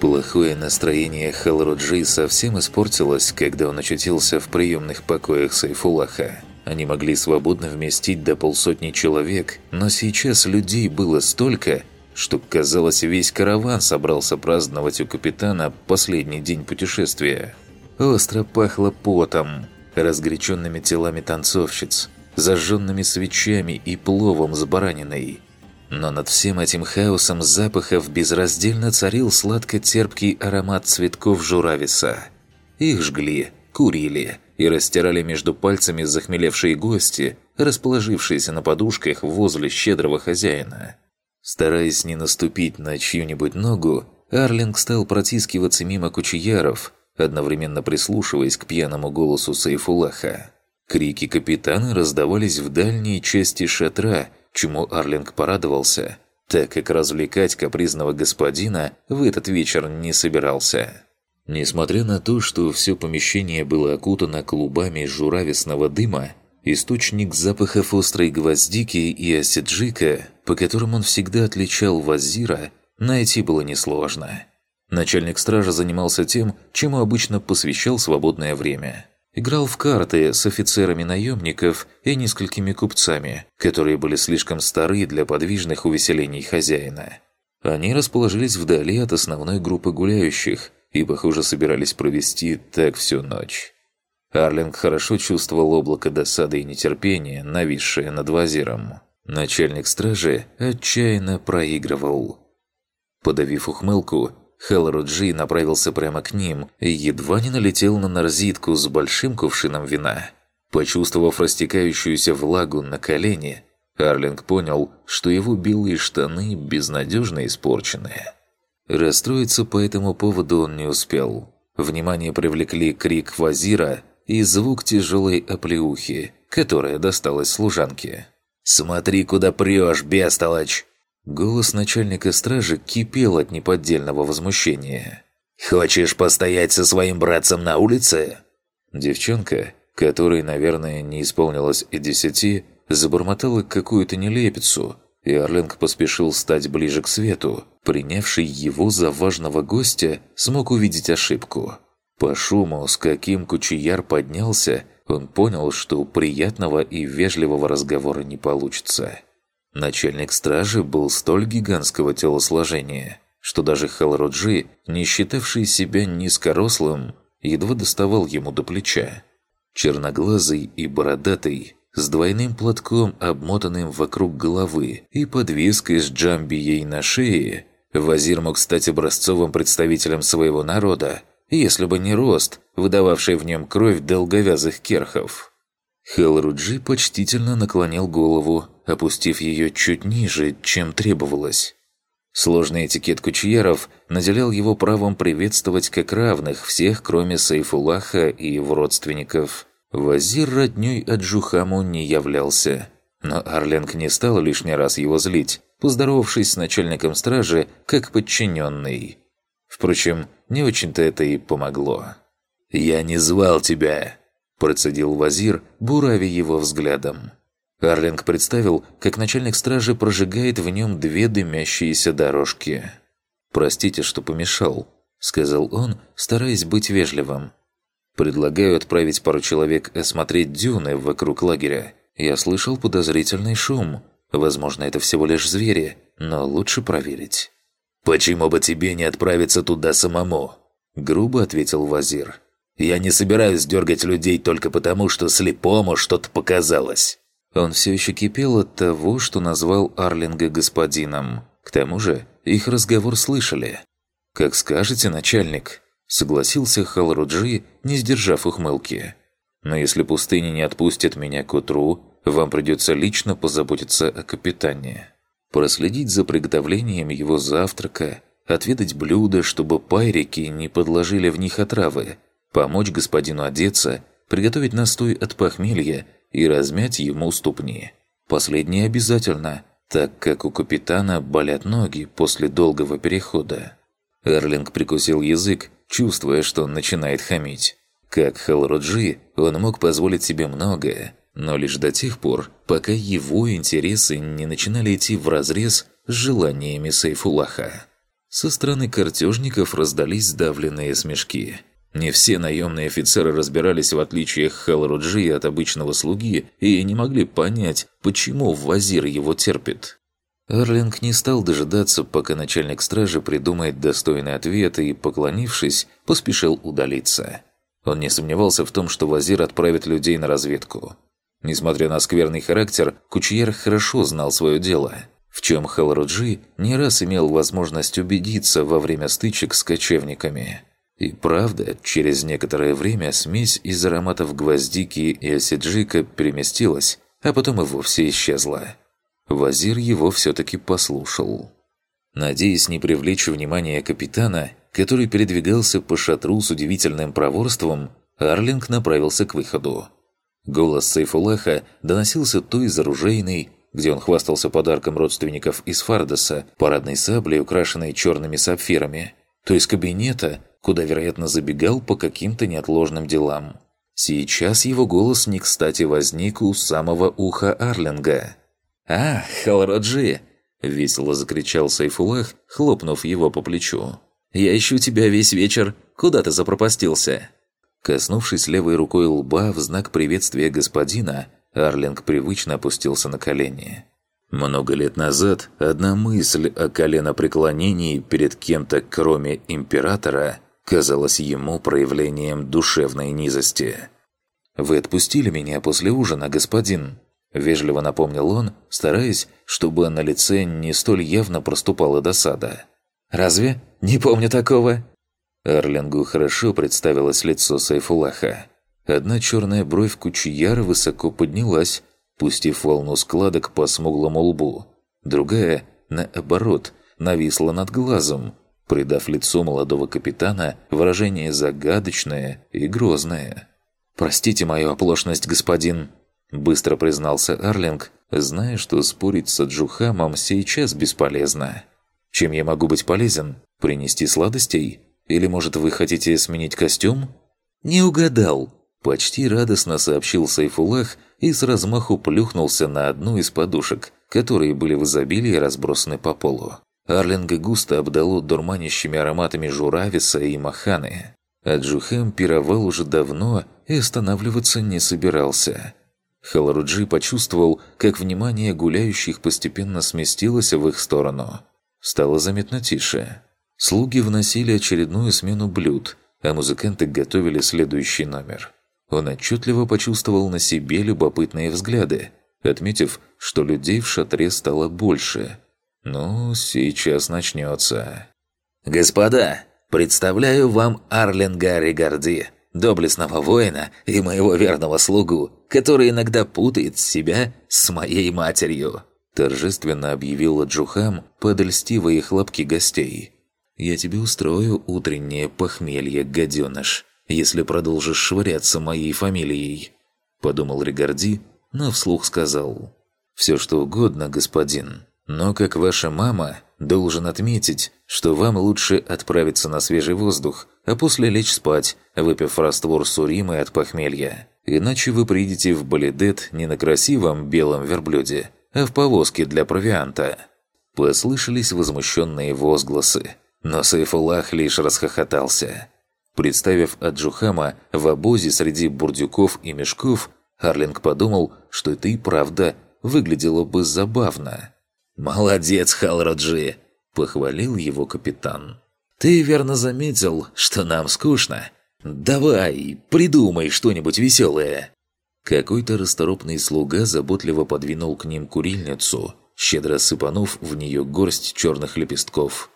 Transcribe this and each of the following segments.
Плохое настроение Халруджи совсем испортилось, когда он очутился в приемных покоях Сайфулаха. Они могли свободно вместить до полсотни человек, но сейчас людей было столько, что, казалось, весь караван собрался праздновать у капитана последний день путешествия. Остро пахло потом, разгоряченными телами танцовщиц, зажженными свечами и пловом с бараниной – но над всем этим хаосом запахов безраздельно царил сладко-терпкий аромат цветков журависа. Их жгли, курили и растирали между пальцами захмелевшие гости, расположившиеся на подушках возле щедрого хозяина. Стараясь не наступить на чью-нибудь ногу, Арлинг стал протискиваться мимо кучияров, одновременно прислушиваясь к пьяному голосу Сайфулаха. Крики капитана раздавались в дальней части шатра, чему Арлинг порадовался, так как развлекать капризного господина в этот вечер не собирался. Несмотря на то, что все помещение было окутано клубами журависного дыма, источник запахов острой гвоздики и осиджика, по которым он всегда отличал вазира, найти было несложно. Начальник стражи занимался тем, чему обычно посвящал свободное время – Играл в карты с офицерами наемников и несколькими купцами, которые были слишком стары для подвижных увеселений хозяина. Они расположились вдали от основной группы гуляющих и, похоже, собирались провести так всю ночь. Арлинг хорошо чувствовал облако досады и нетерпения, нависшее над вазиром. Начальник стражи отчаянно проигрывал. Подавив ухмылку, Хелроджи направился прямо к ним и едва не налетел на нарзитку с большим кувшином вина. Почувствовав растекающуюся влагу на колени, Арлинг понял, что его белые штаны безнадежно испорчены. Расстроиться по этому поводу он не успел. Внимание привлекли крик Вазира и звук тяжелой оплеухи, которая досталась служанке. «Смотри, куда прешь, бестолочь!» Голос начальника стражи кипел от неподдельного возмущения. «Хочешь постоять со своим братцем на улице?» Девчонка, которой, наверное, не исполнилось и десяти, забормотала какую-то нелепицу, и Орленко поспешил стать ближе к свету. Принявший его за важного гостя, смог увидеть ошибку. По шуму, с каким кучияр поднялся, он понял, что приятного и вежливого разговора не получится. Начальник стражи был столь гигантского телосложения, что даже Халроджи, не считавший себя низкорослым, едва доставал ему до плеча. Черноглазый и бородатый, с двойным платком, обмотанным вокруг головы и подвеской с джамбией на шее, Вазир мог стать образцовым представителем своего народа, если бы не рост, выдававший в нем кровь долговязых керхов. Хелруджи почтительно наклонил голову, опустив ее чуть ниже, чем требовалось. Сложный этикет кучьеров наделял его правом приветствовать как равных всех, кроме Сайфулаха и его родственников. Вазир роднёй от Джухаму не являлся. Но Арленг не стал лишний раз его злить, поздоровавшись с начальником стражи как подчиненный. Впрочем, не очень-то это и помогло. «Я не звал тебя!» Процедил Вазир, бурави его взглядом. Арлинг представил, как начальник стражи прожигает в нем две дымящиеся дорожки. «Простите, что помешал», — сказал он, стараясь быть вежливым. «Предлагаю отправить пару человек осмотреть дюны вокруг лагеря. Я слышал подозрительный шум. Возможно, это всего лишь звери, но лучше проверить». «Почему бы тебе не отправиться туда самому?» – грубо ответил Вазир. Я не собираюсь дергать людей только потому, что слепому что-то показалось». Он все еще кипел от того, что назвал Арлинга господином. К тому же их разговор слышали. «Как скажете, начальник», — согласился Халруджи, не сдержав ухмылки. «Но если пустыня не отпустит меня к утру, вам придется лично позаботиться о капитане. Проследить за приготовлением его завтрака, отведать блюда, чтобы пайрики не подложили в них отравы, помочь господину одеться, приготовить настой от похмелья и размять ему ступни. Последнее обязательно, так как у капитана болят ноги после долгого перехода. Эрлинг прикусил язык, чувствуя, что он начинает хамить. Как Халроджи, он мог позволить себе многое, но лишь до тех пор, пока его интересы не начинали идти вразрез с желаниями Сейфулаха. Со стороны картежников раздались сдавленные смешки. Не все наемные офицеры разбирались в отличиях Халруджи от обычного слуги и не могли понять, почему Вазир его терпит. Арлинг не стал дожидаться, пока начальник стражи придумает достойный ответ и, поклонившись, поспешил удалиться. Он не сомневался в том, что Вазир отправит людей на разведку. Несмотря на скверный характер, Кучьер хорошо знал свое дело, в чем Халруджи не раз имел возможность убедиться во время стычек с кочевниками. И правда, через некоторое время смесь из ароматов гвоздики и осиджика переместилась, а потом и вовсе исчезла. Вазир его все-таки послушал. Надеясь не привлечь внимание капитана, который передвигался по шатру с удивительным проворством, Арлинг направился к выходу. Голос Сейфулаха доносился то из оружейной, где он хвастался подарком родственников из Фардоса, парадной саблей, украшенной черными сапфирами, то из кабинета, куда, вероятно, забегал по каким-то неотложным делам. Сейчас его голос не кстати возник у самого уха Арлинга. «А, Халроджи!» – весело закричал Сайфулах, хлопнув его по плечу. «Я ищу тебя весь вечер. Куда ты запропастился?» Коснувшись левой рукой лба в знак приветствия господина, Арлинг привычно опустился на колени. Много лет назад одна мысль о коленопреклонении перед кем-то, кроме императора, казалась ему проявлением душевной низости. «Вы отпустили меня после ужина, господин?» Вежливо напомнил он, стараясь, чтобы на лице не столь явно проступала досада. «Разве? Не помню такого!» Арлингу хорошо представилось лицо Сайфулаха. Одна черная бровь Кучияра высоко поднялась, пустив волну складок по смуглому лбу. Другая, наоборот, нависла над глазом, придав лицу молодого капитана выражение загадочное и грозное. «Простите мою оплошность, господин!» Быстро признался Арлинг, зная, что спорить с Аджухамом сейчас бесполезно. «Чем я могу быть полезен? Принести сладостей? Или, может, вы хотите сменить костюм?» «Не угадал!» Почти радостно сообщил Сайфулах и с размаху плюхнулся на одну из подушек, которые были в изобилии разбросаны по полу. Арлинга густо обдало дурманящими ароматами журависа и маханы. Аджухам пировал уже давно и останавливаться не собирался – Халаруджи почувствовал, как внимание гуляющих постепенно сместилось в их сторону. Стало заметно тише. Слуги вносили очередную смену блюд, а музыканты готовили следующий номер. Он отчетливо почувствовал на себе любопытные взгляды, отметив, что людей в шатре стало больше. «Ну, сейчас начнется». «Господа, представляю вам Арлинга Ригарди, доблестного воина и моего верного слугу, который иногда путает себя с моей матерью», торжественно объявила Джухам под льстивые хлопки гостей. «Я тебе устрою утреннее похмелье, гаденыш, если продолжишь швыряться моей фамилией», подумал Ригарди, но вслух сказал. «Все что угодно, господин, но как ваша мама, должен отметить, что вам лучше отправиться на свежий воздух, а после лечь спать, выпив раствор суримы от похмелья. Иначе вы придете в Балидет не на красивом белом верблюде, а в повозке для провианта». Послышались возмущенные возгласы, но Сайфулах лишь расхохотался. Представив Аджухама в обозе среди бурдюков и мешков, Харлинг подумал, что это и правда выглядело бы забавно. «Молодец, Халраджи!» – похвалил его капитан. «Ты верно заметил, что нам скучно. Давай, придумай что-нибудь веселое!» Какой-то расторопный слуга заботливо подвинул к ним курильницу, щедро сыпанув в нее горсть черных лепестков.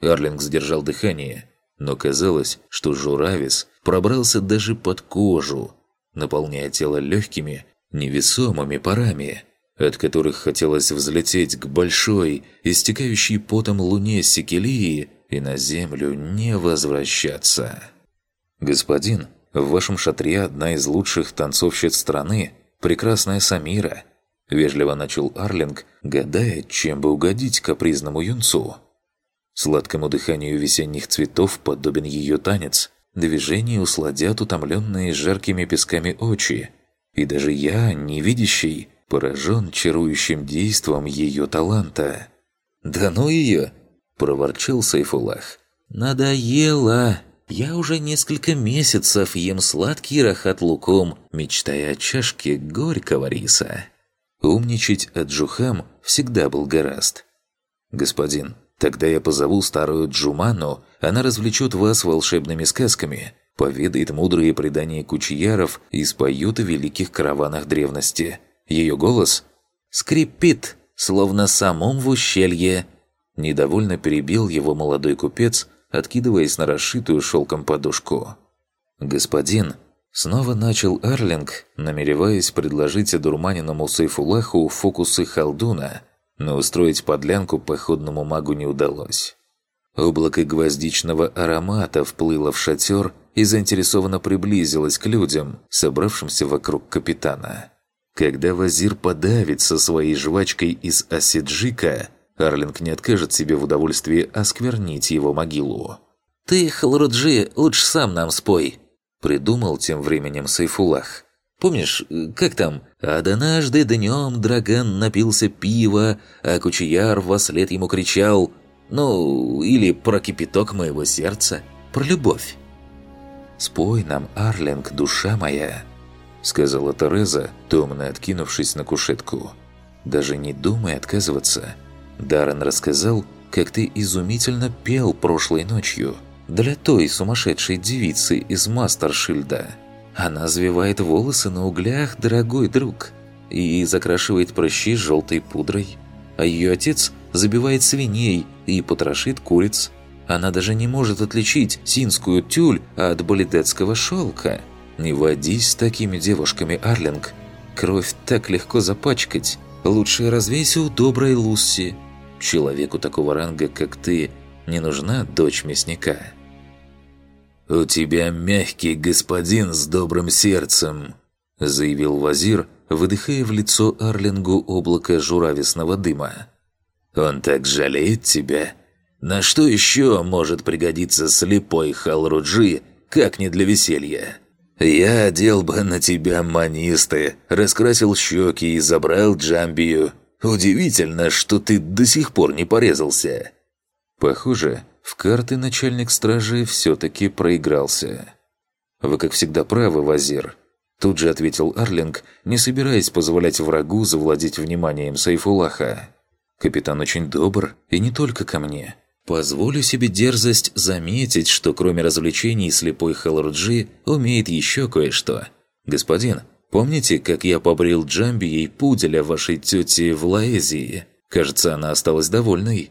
Арлинг сдержал дыхание, но казалось, что Журавис пробрался даже под кожу, наполняя тело легкими, невесомыми парами – от которых хотелось взлететь к большой, истекающей потом луне Секелии и на землю не возвращаться. «Господин, в вашем шатре одна из лучших танцовщиц страны, прекрасная Самира», – вежливо начал Арлинг, гадая, чем бы угодить капризному юнцу. Сладкому дыханию весенних цветов подобен ее танец, движения усладят утомленные жаркими песками очи, и даже я, невидящий, поражен чарующим действом ее таланта. «Да ну ее!» – проворчал Сайфулах. «Надоело! Я уже несколько месяцев ем сладкий рахат луком, мечтая о чашке горького риса». Умничать от Джухам всегда был гораст. «Господин, тогда я позову старую Джуману, она развлечет вас волшебными сказками, поведает мудрые предания кучияров и споет о великих караванах древности. Ее голос скрипит, словно самом в ущелье». Недовольно перебил его молодой купец, откидываясь на расшитую шелком подушку. «Господин», снова начал Арлинг, намереваясь предложить одурманенному Сайфулаху фокусы Халдуна, но устроить подлянку походному магу не удалось. Облако гвоздичного аромата вплыло в шатер и заинтересованно приблизилось к людям, собравшимся вокруг капитана. Когда Вазир подавит со своей жвачкой из асиджика, Арлинг не откажет себе в удовольствии осквернить его могилу. «Ты, Халруджи, лучше сам нам спой», – придумал тем временем Сайфулах. Помнишь, как там? «Однажды днем Драган напился пива, а Кучияр вслед ему кричал...» Ну, или про кипяток моего сердца, про любовь. «Спой нам, Арлинг, душа моя», — сказала Тереза, томно откинувшись на кушетку. «Даже не думай отказываться. Даррен рассказал, как ты изумительно пел прошлой ночью для той сумасшедшей девицы из Мастершильда. Она завивает волосы на углях, дорогой друг, и закрашивает прыщи желтой пудрой. А ее отец забивает свиней и потрошит куриц. Она даже не может отличить синскую тюль от болидетского шелка. Не водись с такими девушками, Арлинг. Кровь так легко запачкать. Лучше развейся у доброй Лусси. Человеку такого ранга, как ты, не нужна дочь мясника. «У тебя мягкий господин с добрым сердцем», – заявил Вазир, выдыхая в лицо Арлингу облако журависного дыма. «Он так жалеет тебя. На что еще может пригодиться слепой Халруджи, как не для веселья? Я одел бы на тебя манисты, раскрасил щеки и забрал джамбию, Удивительно, что ты до сих пор не порезался». Похоже, в карты начальник стражи все-таки проигрался. «Вы, как всегда, правы, Вазир», – тут же ответил Арлинг, не собираясь позволять врагу завладеть вниманием Сайфулаха. «Капитан очень добр, и не только ко мне. Позволю себе дерзость заметить, что кроме развлечений слепой Халруджи умеет еще кое-что. Господин, Помните, как я побрил Джамби и пуделя вашей тети в Лаэзии? Кажется, она осталась довольной».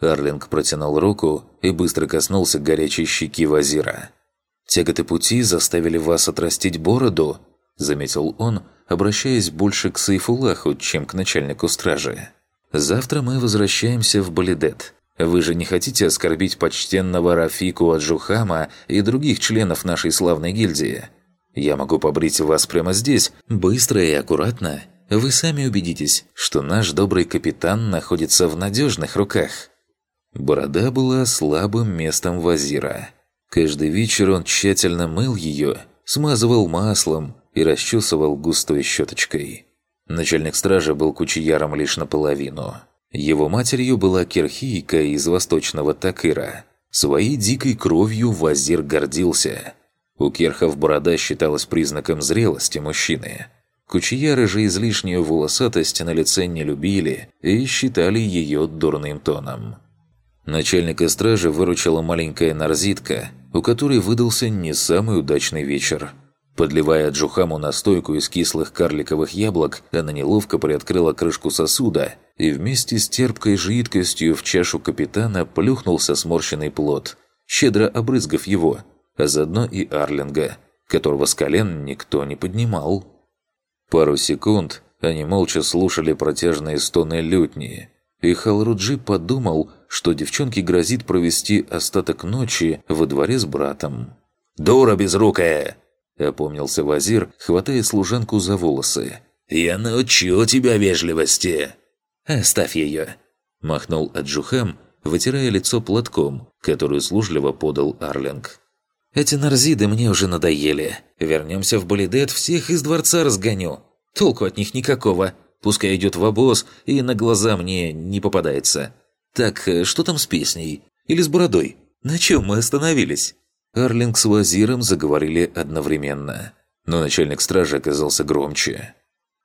Арлинг протянул руку и быстро коснулся горячей щеки Вазира. «Тяготы пути заставили вас отрастить бороду?» – заметил он, обращаясь больше к Сайфулаху, чем к начальнику стражи. «Завтра мы возвращаемся в Балидет. Вы же не хотите оскорбить почтенного Рафику Аджухама и других членов нашей славной гильдии?» Я могу побрить вас прямо здесь, быстро и аккуратно. Вы сами убедитесь, что наш добрый капитан находится в надежных руках». Борода была слабым местом Вазира. Каждый вечер он тщательно мыл ее, смазывал маслом и расчесывал густой щеточкой. Начальник стражи был кучияром лишь наполовину. Его матерью была кирхийка из восточного Такыра. Своей дикой кровью Вазир гордился – у керхов борода считалась признаком зрелости мужчины. Кучияры же излишнюю волосатость на лице не любили и считали ее дурным тоном. Начальника стражи выручила маленькая нарзитка, у которой выдался не самый удачный вечер. Подливая Джухаму настойку из кислых карликовых яблок, она неловко приоткрыла крышку сосуда и вместе с терпкой жидкостью в чашу капитана плюхнулся сморщенный плод, щедро обрызгав его – а заодно и Арлинга, которого с колен никто не поднимал. Пару секунд они молча слушали протяжные стоны лютни, и Халруджи подумал, что девчонке грозит провести остаток ночи во дворе с братом. «Дура безрукая!» – опомнился Вазир, хватая служанку за волосы. «Я научу тебя вежливости!» «Оставь ее!» – махнул Аджухам, вытирая лицо платком, который услужливо подал Арлинг. Эти нарзиды мне уже надоели. Вернемся в Болидет, всех из дворца разгоню. Толку от них никакого. Пускай идет в обоз и на глаза мне не попадается. Так, э, что там с песней? Или с бородой? На чем мы остановились?» Арлинг с Вазиром заговорили одновременно. Но начальник стражи оказался громче.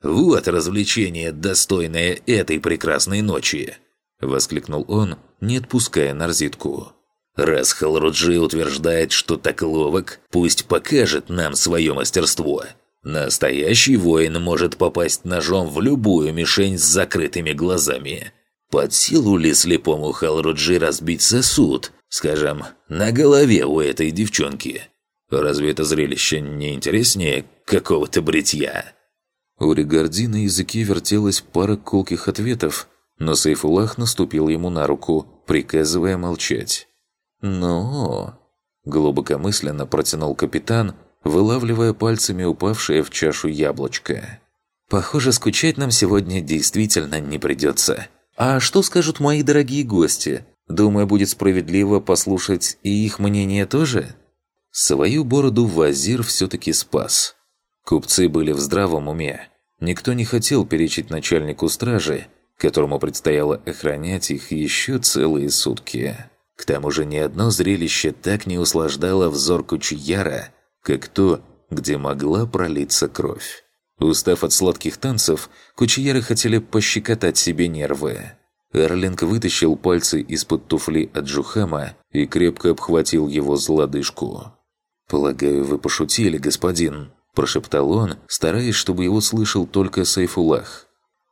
«Вот развлечение, достойное этой прекрасной ночи!» Воскликнул он, не отпуская Нарзитку. «Раз Халруджи утверждает, что так ловок, пусть покажет нам свое мастерство. Настоящий воин может попасть ножом в любую мишень с закрытыми глазами. Под силу ли слепому Халруджи разбить сосуд, скажем, на голове у этой девчонки? Разве это зрелище не интереснее какого-то бритья?» У Ригарди на языке вертелась пара колких ответов, но Сайфулах наступил ему на руку, приказывая молчать. «Но...» – глубокомысленно протянул капитан, вылавливая пальцами упавшее в чашу яблочко. «Похоже, скучать нам сегодня действительно не придется. А что скажут мои дорогие гости? Думаю, будет справедливо послушать и их мнение тоже?» Свою бороду Вазир все-таки спас. Купцы были в здравом уме. Никто не хотел перечить начальнику стражи, которому предстояло охранять их еще целые сутки. К тому же ни одно зрелище так не услаждало взор Кучияра, как то, где могла пролиться кровь. Устав от сладких танцев, Кучияры хотели пощекотать себе нервы. Эрлинг вытащил пальцы из-под туфли от Джухама и крепко обхватил его за лодыжку. «Полагаю, вы пошутили, господин?» – прошептал он, стараясь, чтобы его слышал только Сайфулах.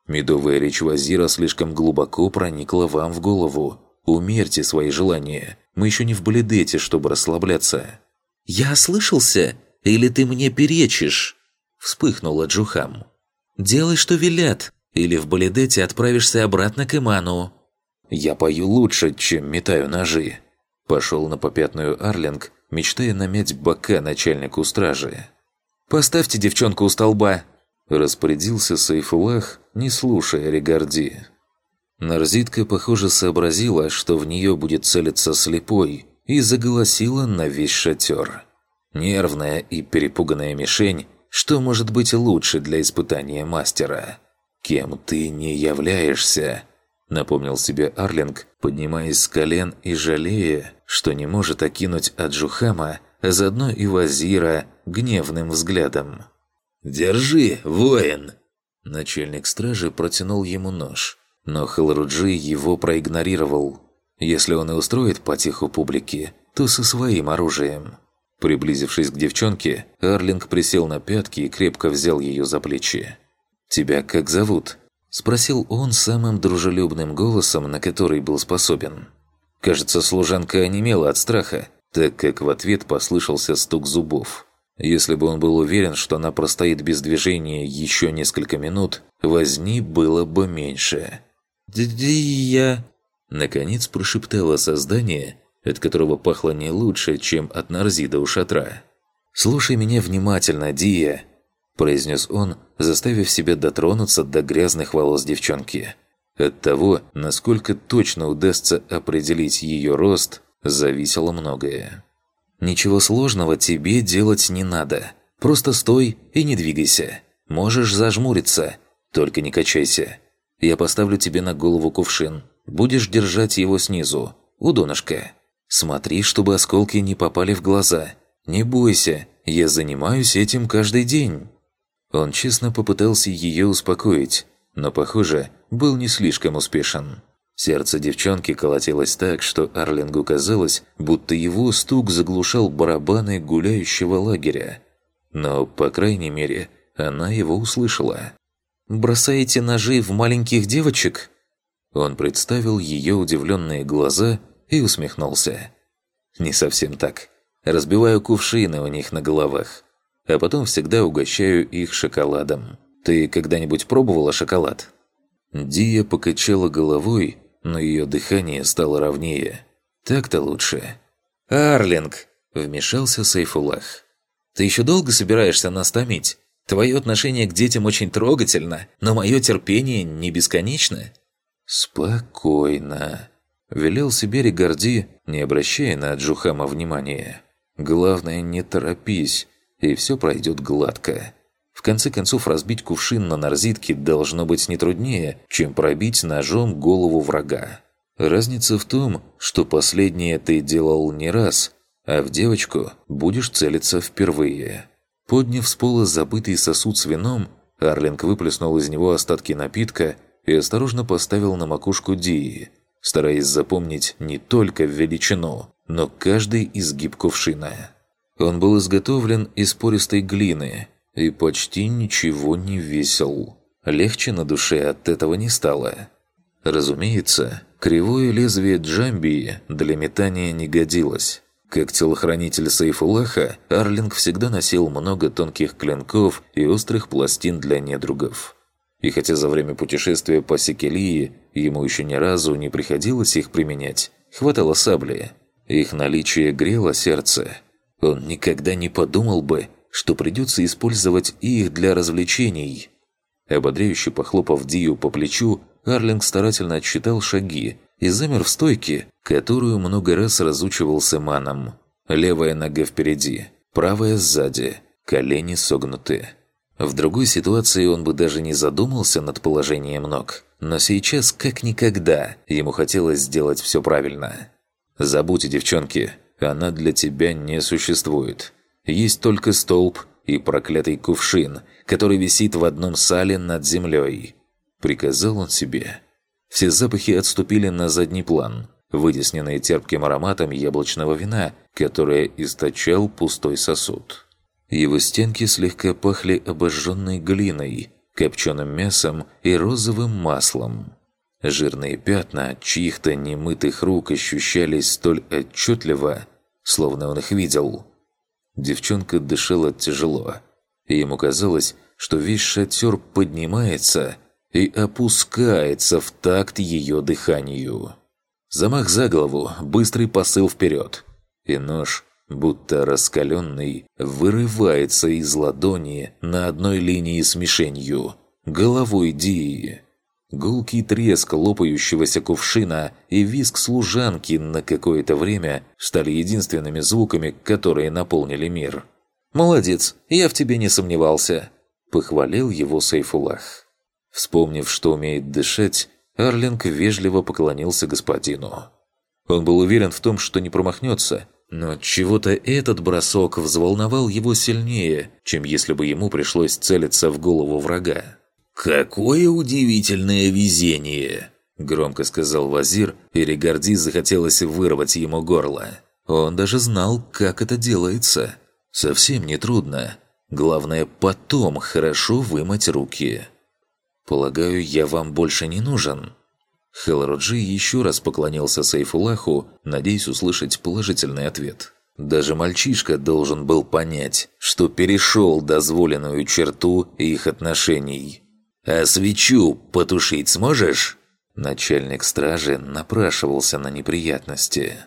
«Медовая речь Вазира слишком глубоко проникла вам в голову. Умерьте свои желания. Мы еще не в Балидете, чтобы расслабляться». «Я ослышался? Или ты мне перечишь?» – вспыхнула Джухам. «Делай, что велят, или в Балидете отправишься обратно к Иману». «Я пою лучше, чем метаю ножи», – пошел на попятную Арлинг, мечтая намять бока начальнику стражи. «Поставьте девчонку у столба!» Распорядился Сайфулах, не слушая Регарди. Нарзитка, похоже, сообразила, что в нее будет целиться слепой, и заголосила на весь шатер. Нервная и перепуганная мишень, что может быть лучше для испытания мастера? «Кем ты не являешься?» Напомнил себе Арлинг, поднимаясь с колен и жалея, что не может окинуть Аджухама, а заодно и Вазира, гневным взглядом. «Держи, воин!» Начальник стражи протянул ему нож, но Халруджи его проигнорировал. Если он и устроит потиху публике, то со своим оружием. Приблизившись к девчонке, Арлинг присел на пятки и крепко взял ее за плечи. «Тебя как зовут?» Спросил он самым дружелюбным голосом, на который был способен. Кажется, служанка онемела от страха, так как в ответ послышался стук зубов. Если бы он был уверен, что она простоит без движения еще несколько минут, возни было бы меньше. «Дия...» Наконец прошептало создание, от которого пахло не лучше, чем от Нарзида у шатра. «Слушай меня внимательно, Дия!» произнес он, заставив себя дотронуться до грязных волос девчонки. От того, насколько точно удастся определить ее рост, зависело многое. «Ничего сложного тебе делать не надо. Просто стой и не двигайся. Можешь зажмуриться, только не качайся. Я поставлю тебе на голову кувшин. Будешь держать его снизу, у донышка. Смотри, чтобы осколки не попали в глаза. Не бойся, я занимаюсь этим каждый день». Он честно попытался ее успокоить, но, похоже, был не слишком успешен. Сердце девчонки колотилось так, что Арлингу казалось, будто его стук заглушал барабаны гуляющего лагеря. Но, по крайней мере, она его услышала. «Бросаете ножи в маленьких девочек?» Он представил ее удивленные глаза и усмехнулся. «Не совсем так. Разбиваю кувшины у них на головах а потом всегда угощаю их шоколадом. Ты когда-нибудь пробовала шоколад?» Дия покачала головой, но ее дыхание стало ровнее. «Так-то лучше». «Арлинг!» – вмешался Сейфулах. «Ты еще долго собираешься нас томить? Твое отношение к детям очень трогательно, но мое терпение не бесконечно». «Спокойно», – велел себе Регарди, не обращая на Джухама внимания. «Главное, не торопись, и все пройдет гладко. В конце концов, разбить кувшин на нарзитке должно быть не труднее, чем пробить ножом голову врага. Разница в том, что последнее ты делал не раз, а в девочку будешь целиться впервые. Подняв с пола забытый сосуд с вином, Арлинг выплеснул из него остатки напитка и осторожно поставил на макушку Дии, стараясь запомнить не только величину, но каждый изгиб кувшина. Он был изготовлен из пористой глины и почти ничего не весил. Легче на душе от этого не стало. Разумеется, кривое лезвие джамбии для метания не годилось. Как телохранитель Сайфулаха, Арлинг всегда носил много тонких клинков и острых пластин для недругов. И хотя за время путешествия по Секелии ему еще ни разу не приходилось их применять, хватало сабли. Их наличие грело сердце. Он никогда не подумал бы, что придется использовать их для развлечений. Ободряюще похлопав Дию по плечу, Арлинг старательно отсчитал шаги и замер в стойке, которую много раз разучивался маном. Левая нога впереди, правая сзади, колени согнуты. В другой ситуации он бы даже не задумался над положением ног, но сейчас, как никогда, ему хотелось сделать все правильно. «Забудьте, девчонки, она для тебя не существует. Есть только столб и проклятый кувшин, который висит в одном сале над землей», — приказал он себе. Все запахи отступили на задний план, вытесненные терпким ароматом яблочного вина, которое источал пустой сосуд. Его стенки слегка пахли обожженной глиной, копченым мясом и розовым маслом. Жирные пятна чьих-то немытых рук ощущались столь отчетливо, словно он их видел. Девчонка дышала тяжело, и ему казалось, что весь шатер поднимается и опускается в такт ее дыханию. Замах за голову, быстрый посыл вперед, и нож будто раскаленный, вырывается из ладони на одной линии с мишенью, головой Дии. Гулкий треск лопающегося кувшина и визг служанки на какое-то время стали единственными звуками, которые наполнили мир. «Молодец, я в тебе не сомневался», – похвалил его Сейфулах. Вспомнив, что умеет дышать, Арлинг вежливо поклонился господину. Он был уверен в том, что не промахнется – но чего-то этот бросок взволновал его сильнее, чем если бы ему пришлось целиться в голову врага. «Какое удивительное везение!» – громко сказал Вазир, и Регарди захотелось вырвать ему горло. Он даже знал, как это делается. Совсем не трудно. Главное, потом хорошо вымыть руки. «Полагаю, я вам больше не нужен?» Хелроджи еще раз поклонился Сейфулаху, надеясь услышать положительный ответ. Даже мальчишка должен был понять, что перешел дозволенную черту их отношений. «А свечу потушить сможешь?» Начальник стражи напрашивался на неприятности.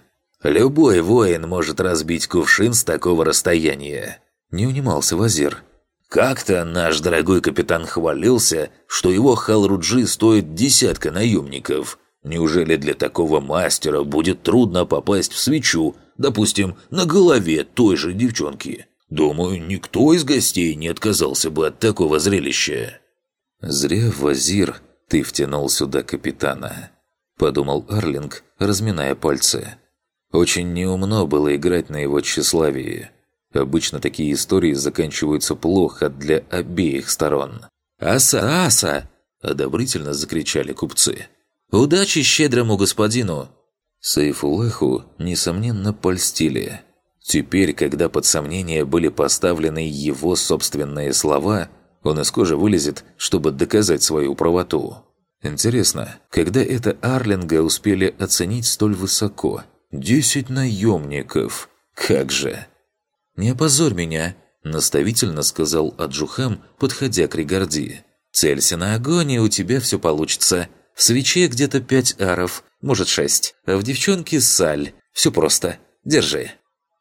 «Любой воин может разбить кувшин с такого расстояния», – не унимался Вазир. Как-то наш дорогой капитан хвалился, что его Халруджи стоит десятка наемников. Неужели для такого мастера будет трудно попасть в свечу, допустим, на голове той же девчонки? Думаю, никто из гостей не отказался бы от такого зрелища. «Зря, Вазир, ты втянул сюда капитана», – подумал Арлинг, разминая пальцы. Очень неумно было играть на его тщеславии. Обычно такие истории заканчиваются плохо для обеих сторон. «Аса, аса!» – одобрительно закричали купцы. «Удачи щедрому господину!» Сайфулаху, несомненно, польстили. Теперь, когда под сомнение были поставлены его собственные слова, он из кожи вылезет, чтобы доказать свою правоту. Интересно, когда это Арлинга успели оценить столь высоко? Десять наемников! Как же! «Не опозорь меня», – наставительно сказал Аджухам, подходя к Ригарди. «Целься на огонь, и у тебя все получится. В свече где-то пять аров, может шесть, а в девчонке саль. Все просто. Держи».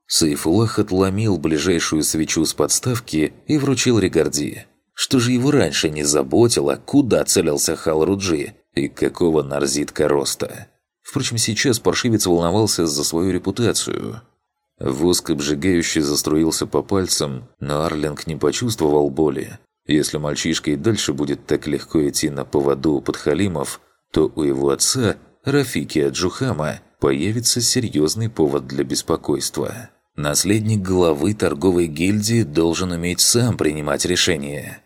Сайфулах отломил ближайшую свечу с подставки и вручил Ригарди. Что же его раньше не заботило, куда целился Халруджи и какого нарзитка роста? Впрочем, сейчас паршивец волновался за свою репутацию – Воск обжигающе заструился по пальцам, но Арлинг не почувствовал боли. Если мальчишка и дальше будет так легко идти на поводу у подхалимов, то у его отца Рафики Аджухама появится серьезный повод для беспокойства. Наследник главы торговой гильдии должен уметь сам принимать решения.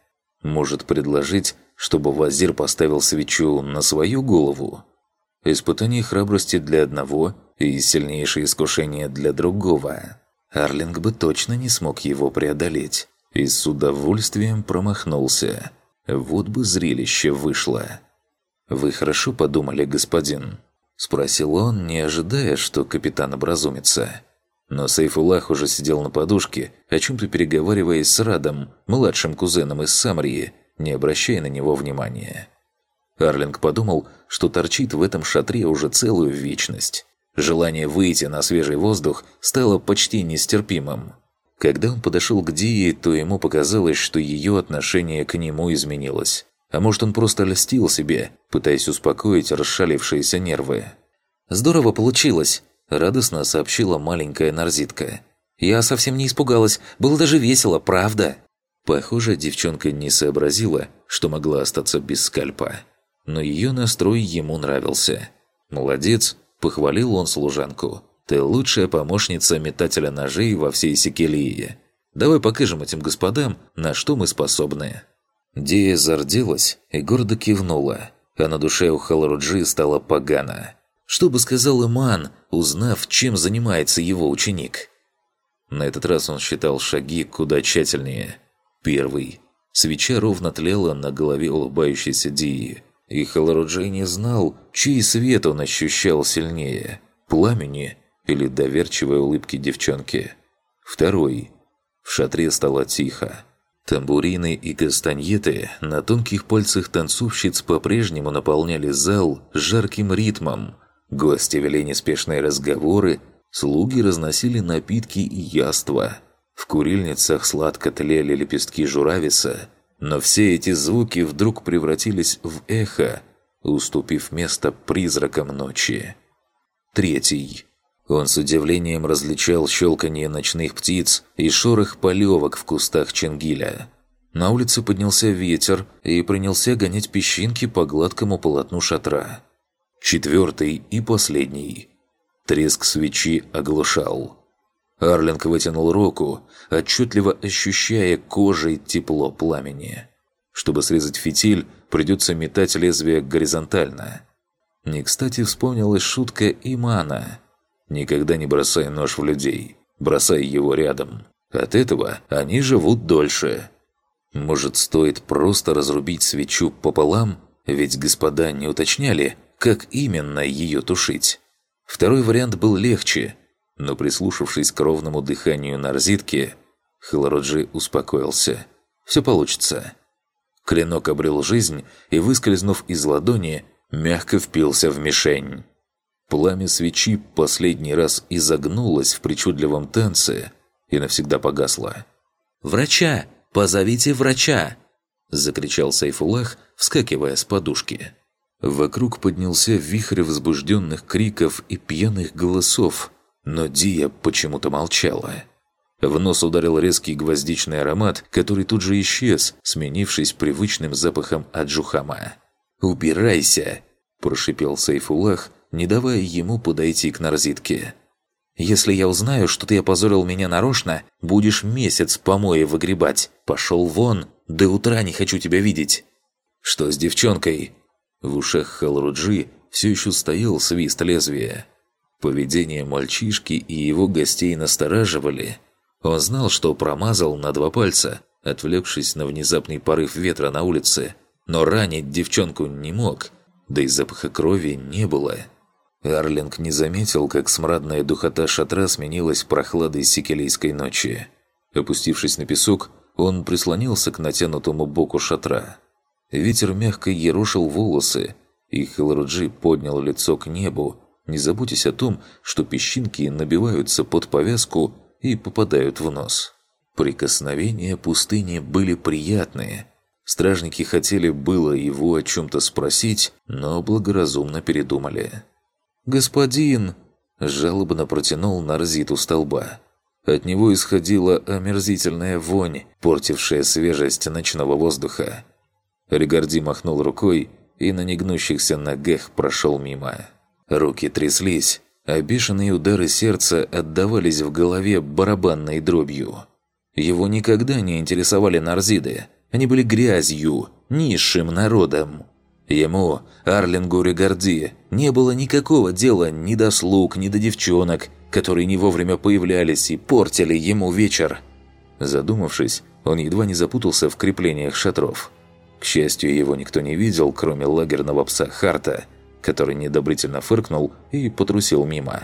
Может предложить, чтобы Вазир поставил свечу на свою голову? Испытание храбрости для одного и сильнейшее искушение для другого. Арлинг бы точно не смог его преодолеть. И с удовольствием промахнулся. Вот бы зрелище вышло. «Вы хорошо подумали, господин?» Спросил он, не ожидая, что капитан образумится. Но Сейфулах уже сидел на подушке, о чем-то переговариваясь с Радом, младшим кузеном из Самрии, не обращая на него внимания. Арлинг подумал, что торчит в этом шатре уже целую вечность. Желание выйти на свежий воздух стало почти нестерпимым. Когда он подошел к Дии, то ему показалось, что ее отношение к нему изменилось. А может, он просто льстил себе, пытаясь успокоить расшалившиеся нервы. «Здорово получилось!» – радостно сообщила маленькая Нарзитка. «Я совсем не испугалась, было даже весело, правда?» Похоже, девчонка не сообразила, что могла остаться без скальпа. Но ее настрой ему нравился. «Молодец!» – похвалил он служанку. «Ты лучшая помощница метателя ножей во всей Секелии. Давай покажем этим господам, на что мы способны». Дия зарделась и гордо кивнула, а на душе у Халруджи стало погано. Что бы сказал Иман, узнав, чем занимается его ученик? На этот раз он считал шаги куда тщательнее. Первый. Свеча ровно тлела на голове улыбающейся Дии, и Халруджи не знал, чей свет он ощущал сильнее – пламени или доверчивой улыбки девчонки. Второй. В шатре стало тихо. Тамбурины и кастаньеты на тонких пальцах танцовщиц по-прежнему наполняли зал жарким ритмом. Гости вели неспешные разговоры, слуги разносили напитки и яства. В курильницах сладко тлели лепестки журависа, но все эти звуки вдруг превратились в эхо, уступив место призракам ночи. Третий. Он с удивлением различал щелканье ночных птиц и шорох полевок в кустах Чингиля. На улице поднялся ветер и принялся гонять песчинки по гладкому полотну шатра. Четвертый и последний. Треск свечи оглушал. Арлинг вытянул руку, отчетливо ощущая кожей тепло пламени. Чтобы срезать фитиль, придется метать лезвие горизонтально. Не кстати вспомнилась шутка Имана – Никогда не бросай нож в людей. Бросай его рядом. От этого они живут дольше. Может, стоит просто разрубить свечу пополам? Ведь господа не уточняли, как именно ее тушить. Второй вариант был легче, но прислушавшись к ровному дыханию Нарзитки, Халароджи успокоился. «Все получится». Клинок обрел жизнь и, выскользнув из ладони, мягко впился в мишень. Пламя свечи последний раз изогнулось в причудливом танце и навсегда погасло. «Врача! Позовите врача!» – закричал Сайфулах, вскакивая с подушки. Вокруг поднялся вихрь возбужденных криков и пьяных голосов, но Дия почему-то молчала. В нос ударил резкий гвоздичный аромат, который тут же исчез, сменившись привычным запахом аджухама. «Убирайся!» – прошипел Сайфулах, не давая ему подойти к Нарзитке. «Если я узнаю, что ты опозорил меня нарочно, будешь месяц помои выгребать. Пошел вон, до утра не хочу тебя видеть». «Что с девчонкой?» В ушах Халруджи все еще стоял свист лезвия. Поведение мальчишки и его гостей настораживали. Он знал, что промазал на два пальца, отвлекшись на внезапный порыв ветра на улице, но ранить девчонку не мог, да и запаха крови не было. Арлинг не заметил, как смрадная духота шатра сменилась прохладой сикелийской ночи. Опустившись на песок, он прислонился к натянутому боку шатра. Ветер мягко ерошил волосы, и Хелруджи поднял лицо к небу, не заботясь о том, что песчинки набиваются под повязку и попадают в нос. Прикосновения пустыни были приятные. Стражники хотели было его о чем-то спросить, но благоразумно передумали. «Господин!» – жалобно протянул Нарзит у столба. От него исходила омерзительная вонь, портившая свежесть ночного воздуха. Ригарди махнул рукой и на негнущихся ногах прошел мимо. Руки тряслись, а бешеные удары сердца отдавались в голове барабанной дробью. Его никогда не интересовали нарзиды. Они были грязью, низшим народом. Ему, Арлингу Регарди, не было никакого дела ни до слуг, ни до девчонок, которые не вовремя появлялись и портили ему вечер. Задумавшись, он едва не запутался в креплениях шатров. К счастью, его никто не видел, кроме лагерного пса Харта, который недобрительно фыркнул и потрусил мимо.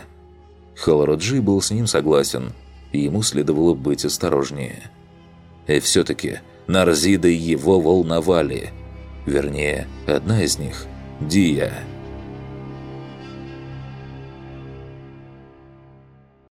Халароджи был с ним согласен, и ему следовало быть осторожнее. И все-таки Нарзиды его волновали – Вернее, одна из них – Дия –